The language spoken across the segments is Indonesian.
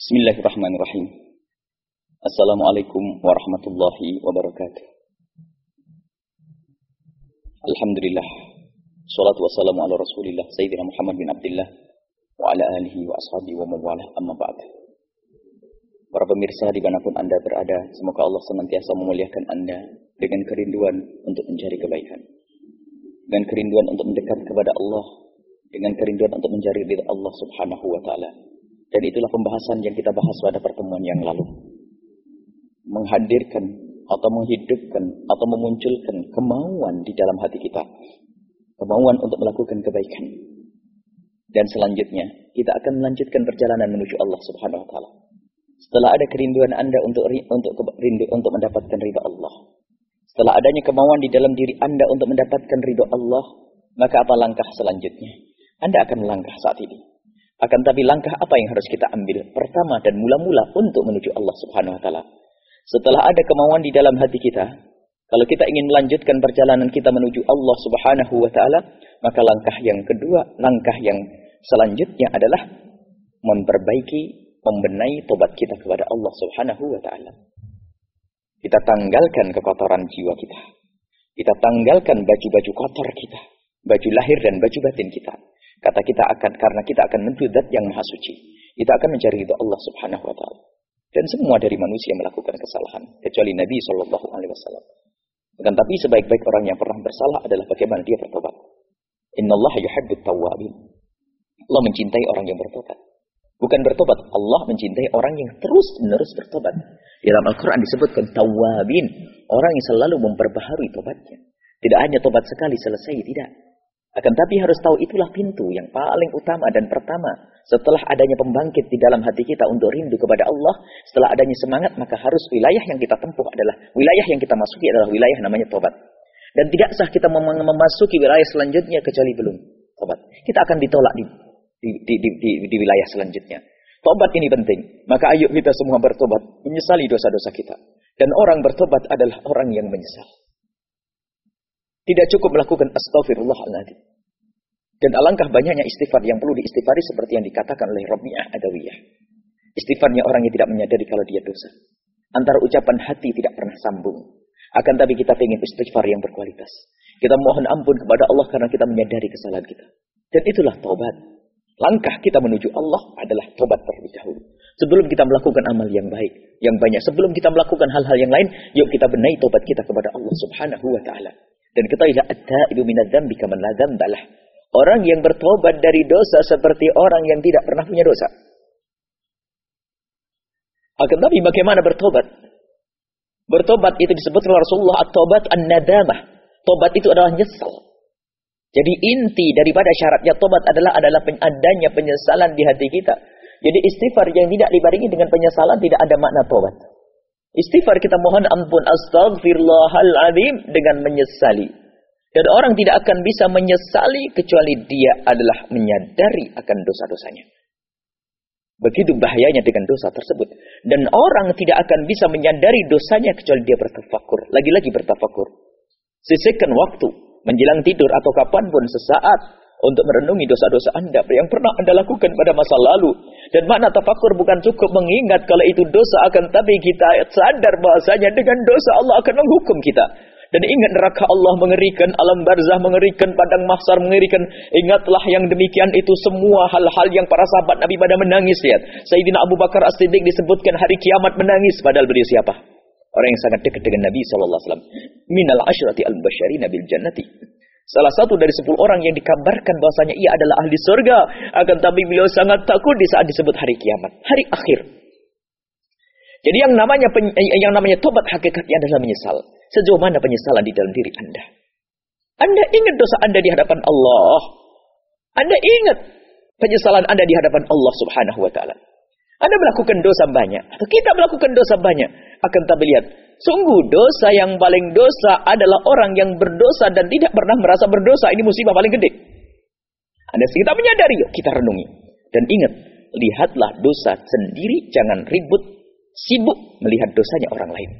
Bismillahirrahmanirrahim. Assalamualaikum warahmatullahi wabarakatuh. Alhamdulillah. Salatu wassalamu ala rasulillah Sayyidina Muhammad bin Abdullah wa ala alihi wa ashabihi wa mawalah amma ba'd. Para pemirsa di mana pun Anda berada, semoga Allah senantiasa memuliakan Anda dengan kerinduan untuk mencari kebaikan. Dengan kerinduan untuk mendekat kepada Allah, dengan kerinduan untuk mencari ridha Allah subhanahu wa ta'ala. Dan itulah pembahasan yang kita bahas pada pertemuan yang lalu. Menghadirkan atau menghidupkan atau memunculkan kemauan di dalam hati kita. Kemauan untuk melakukan kebaikan. Dan selanjutnya, kita akan melanjutkan perjalanan menuju Allah subhanahu wa ta'ala. Setelah ada kerinduan Anda untuk untuk rindu untuk mendapatkan ridha Allah. Setelah adanya kemauan di dalam diri Anda untuk mendapatkan ridha Allah, maka apa langkah selanjutnya? Anda akan melangkah saat ini. Akan tapi langkah apa yang harus kita ambil? Pertama dan mula-mula untuk menuju Allah Subhanahu wa taala. Setelah ada kemauan di dalam hati kita, kalau kita ingin melanjutkan perjalanan kita menuju Allah Subhanahu wa taala, maka langkah yang kedua, langkah yang selanjutnya adalah memperbaiki, membenahi tobat kita kepada Allah Subhanahu wa taala. Kita tanggalkan kekotoran jiwa kita. Kita tanggalkan baju-baju kotor kita, baju lahir dan baju batin kita. Kata kita akan karena kita akan menuju zat yang maha suci. Kita akan mencari itu Allah Subhanahu wa taala. Dan semua dari manusia melakukan kesalahan kecuali Nabi Shallallahu alaihi wasallam. Akan tapi sebaik-baik orang yang pernah bersalah adalah bagaimana dia bertobat. Allah yuhibbut tawwabin. Allah mencintai orang yang bertobat. Bukan bertobat, Allah mencintai orang yang terus-menerus bertobat. Di dalam Al-Quran disebutkan tawabin, orang yang selalu memperbaharui tobatnya. Tidak hanya tobat sekali selesai, tidak. Akan tapi harus tahu itulah pintu yang paling utama dan pertama. Setelah adanya pembangkit di dalam hati kita untuk rindu kepada Allah, setelah adanya semangat, maka harus wilayah yang kita tempuh adalah, wilayah yang kita masuki adalah wilayah namanya tobat. Dan tidak sah kita memasuki wilayah selanjutnya kecuali belum tobat. Kita akan ditolak di di, di, di, di, wilayah selanjutnya. Tobat ini penting. Maka ayo kita semua bertobat. Menyesali dosa-dosa kita. Dan orang bertobat adalah orang yang menyesal. Tidak cukup melakukan astagfirullahaladzim. Dan alangkah banyaknya istighfar yang perlu diistighfari seperti yang dikatakan oleh Rabi'ah Adawiyah. Istighfarnya orang yang tidak menyadari kalau dia dosa. Antara ucapan hati tidak pernah sambung. Akan tapi kita ingin istighfar yang berkualitas. Kita mohon ampun kepada Allah karena kita menyadari kesalahan kita. Dan itulah taubat. Langkah kita menuju Allah adalah tobat terlebih dahulu. Sebelum kita melakukan amal yang baik, yang banyak. Sebelum kita melakukan hal-hal yang lain, yuk kita benahi tobat kita kepada Allah subhanahu wa ta'ala. Dan ketahuilah at-taibu minadz-dzambi kaman la dzambalah. Orang yang bertobat dari dosa seperti orang yang tidak pernah punya dosa. Akan tapi bagaimana bertobat? Bertobat itu disebut oleh Rasulullah at-tobat an-nadamah. Tobat itu adalah nyesal. Jadi inti daripada syaratnya tobat adalah adalah adanya penyesalan di hati kita. Jadi istighfar yang tidak dibarengi dengan penyesalan tidak ada makna tobat. Istighfar kita mohon ampun astagfirullahaladzim dengan menyesali. Dan orang tidak akan bisa menyesali kecuali dia adalah menyadari akan dosa-dosanya. Begitu bahayanya dengan dosa tersebut. Dan orang tidak akan bisa menyadari dosanya kecuali dia bertafakur. Lagi-lagi bertafakur. Sisihkan waktu menjelang tidur atau kapan pun sesaat untuk merenungi dosa-dosa Anda yang pernah Anda lakukan pada masa lalu. Dan makna tafakur bukan cukup mengingat kalau itu dosa akan tapi kita sadar bahasanya dengan dosa Allah akan menghukum kita. Dan ingat neraka Allah mengerikan, alam barzah mengerikan, padang mahsar mengerikan. Ingatlah yang demikian itu semua hal-hal yang para sahabat Nabi pada menangis. Lihat. Sayyidina Abu Bakar As-Siddiq disebutkan hari kiamat menangis. Padahal beliau siapa? Orang yang sangat dekat dengan Nabi SAW. Minal asyrati al-basyari nabil jannati. Salah satu dari sepuluh orang yang dikabarkan bahasanya ia adalah ahli surga. Akan tapi beliau sangat takut di saat disebut hari kiamat. Hari akhir. Jadi yang namanya eh, yang namanya tobat hakikatnya adalah menyesal. Sejauh mana penyesalan di dalam diri Anda? Anda ingat dosa Anda di hadapan Allah. Anda ingat penyesalan Anda di hadapan Allah Subhanahu wa taala. Anda melakukan dosa banyak atau kita melakukan dosa banyak. Akan tapi lihat, sungguh dosa yang paling dosa adalah orang yang berdosa dan tidak pernah merasa berdosa. Ini musibah paling gede. Anda kita menyadari, yuk kita renungi. Dan ingat, lihatlah dosa sendiri, jangan ribut, sibuk melihat dosanya orang lain.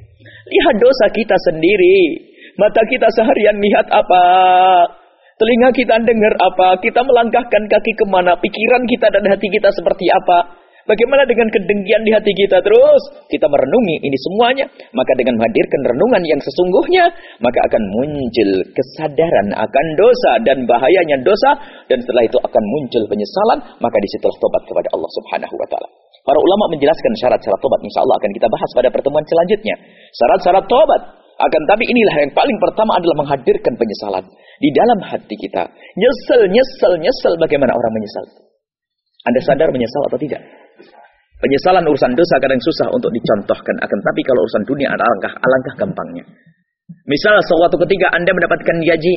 Lihat dosa kita sendiri. Mata kita seharian lihat apa? Telinga kita dengar apa? Kita melangkahkan kaki ke mana? Pikiran kita dan hati kita seperti apa? Bagaimana dengan kedengkian di hati kita terus? Kita merenungi ini semuanya. Maka dengan menghadirkan renungan yang sesungguhnya, maka akan muncul kesadaran akan dosa dan bahayanya dosa. Dan setelah itu akan muncul penyesalan. Maka di situlah tobat kepada Allah subhanahu wa ta'ala. Para ulama menjelaskan syarat-syarat tobat. Insya akan kita bahas pada pertemuan selanjutnya. Syarat-syarat tobat. Akan tapi inilah yang paling pertama adalah menghadirkan penyesalan. Di dalam hati kita. Nyesel, nyesel, nyesel. Bagaimana orang menyesal? Anda sadar menyesal atau tidak? Penyesalan urusan dosa kadang susah untuk dicontohkan. Akan tapi kalau urusan dunia ada alangkah, alangkah gampangnya. Misal suatu ketika Anda mendapatkan gaji.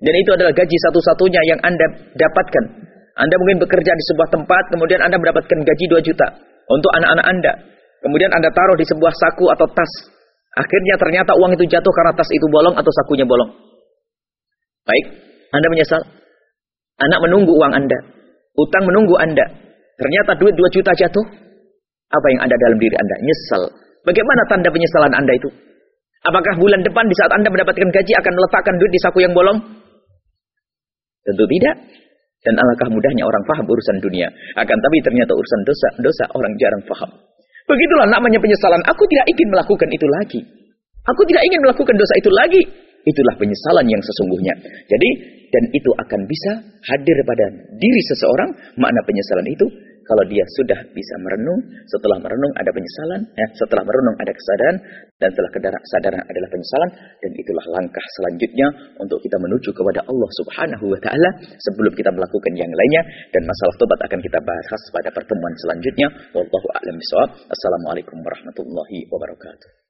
Dan itu adalah gaji satu-satunya yang Anda dapatkan. Anda mungkin bekerja di sebuah tempat. Kemudian Anda mendapatkan gaji 2 juta. Untuk anak-anak Anda. Kemudian Anda taruh di sebuah saku atau tas. Akhirnya ternyata uang itu jatuh karena tas itu bolong atau sakunya bolong. Baik. Anda menyesal. Anak menunggu uang Anda. Utang menunggu Anda. Ternyata duit 2 juta jatuh. Apa yang ada dalam diri Anda? Nyesal. Bagaimana tanda penyesalan Anda itu? Apakah bulan depan di saat Anda mendapatkan gaji akan meletakkan duit di saku yang bolong? Tentu tidak. Dan alangkah mudahnya orang paham urusan dunia. Akan tapi ternyata urusan dosa, dosa orang jarang paham. Begitulah namanya penyesalan. Aku tidak ingin melakukan itu lagi. Aku tidak ingin melakukan dosa itu lagi. Itulah penyesalan yang sesungguhnya. Jadi, dan itu akan bisa hadir pada diri seseorang. Makna penyesalan itu kalau dia sudah bisa merenung, setelah merenung ada penyesalan, ya, setelah merenung ada kesadaran, dan setelah kesadaran adalah penyesalan, dan itulah langkah selanjutnya untuk kita menuju kepada Allah Subhanahu wa Ta'ala sebelum kita melakukan yang lainnya, dan masalah tobat akan kita bahas pada pertemuan selanjutnya. Wallahu a'lam bishawab. Assalamualaikum warahmatullahi wabarakatuh.